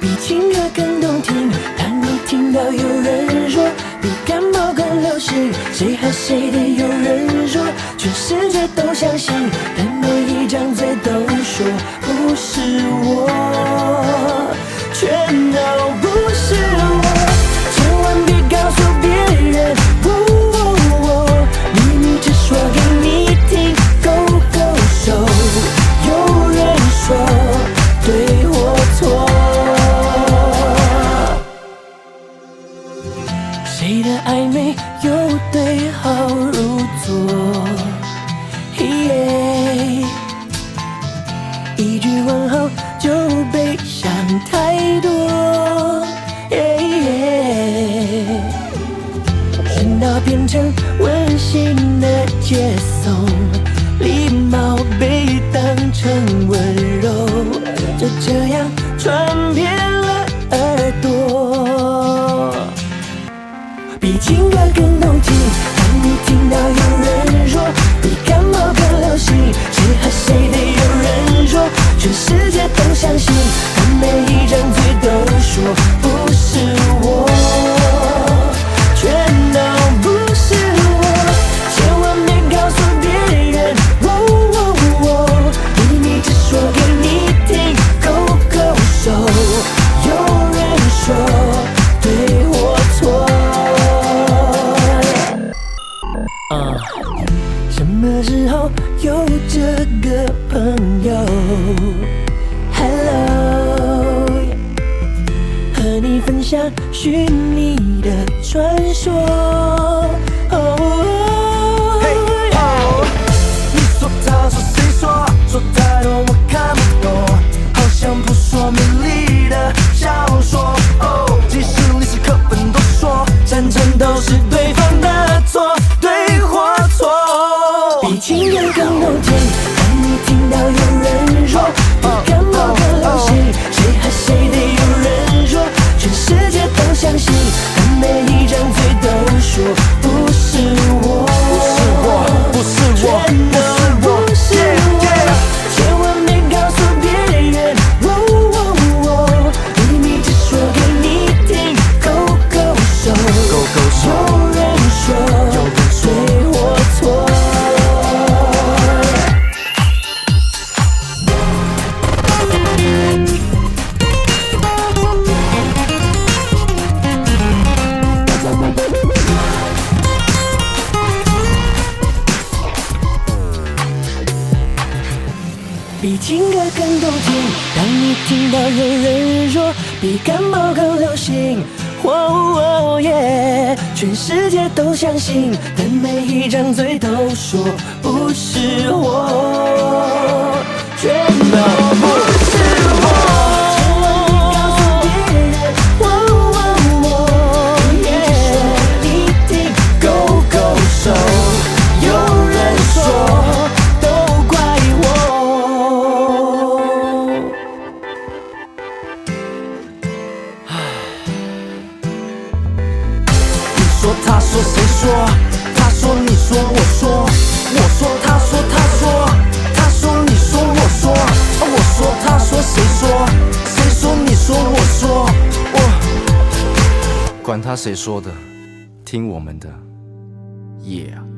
比情歌更动听。当你听到有人说比感冒更流行，谁和谁的有人说全世界都相信，但每一张嘴都说谁的暧昧又对号入座？耶一句问候就被伤太多。耶喧闹变成温馨的接送，礼貌被当成温柔，就这样传遍比情歌更朋友？Hello，和你分享虚拟的传说。情歌更动听。当你听到有人说比感冒更流行，哦耶，全世界都相信，但每一张嘴都说不是我，全都说谁说，他说你说我说，我说他说他说，他说你说我说，我说。他说谁说，谁说。你说我说，我管他谁说的，听我们的，耶、yeah。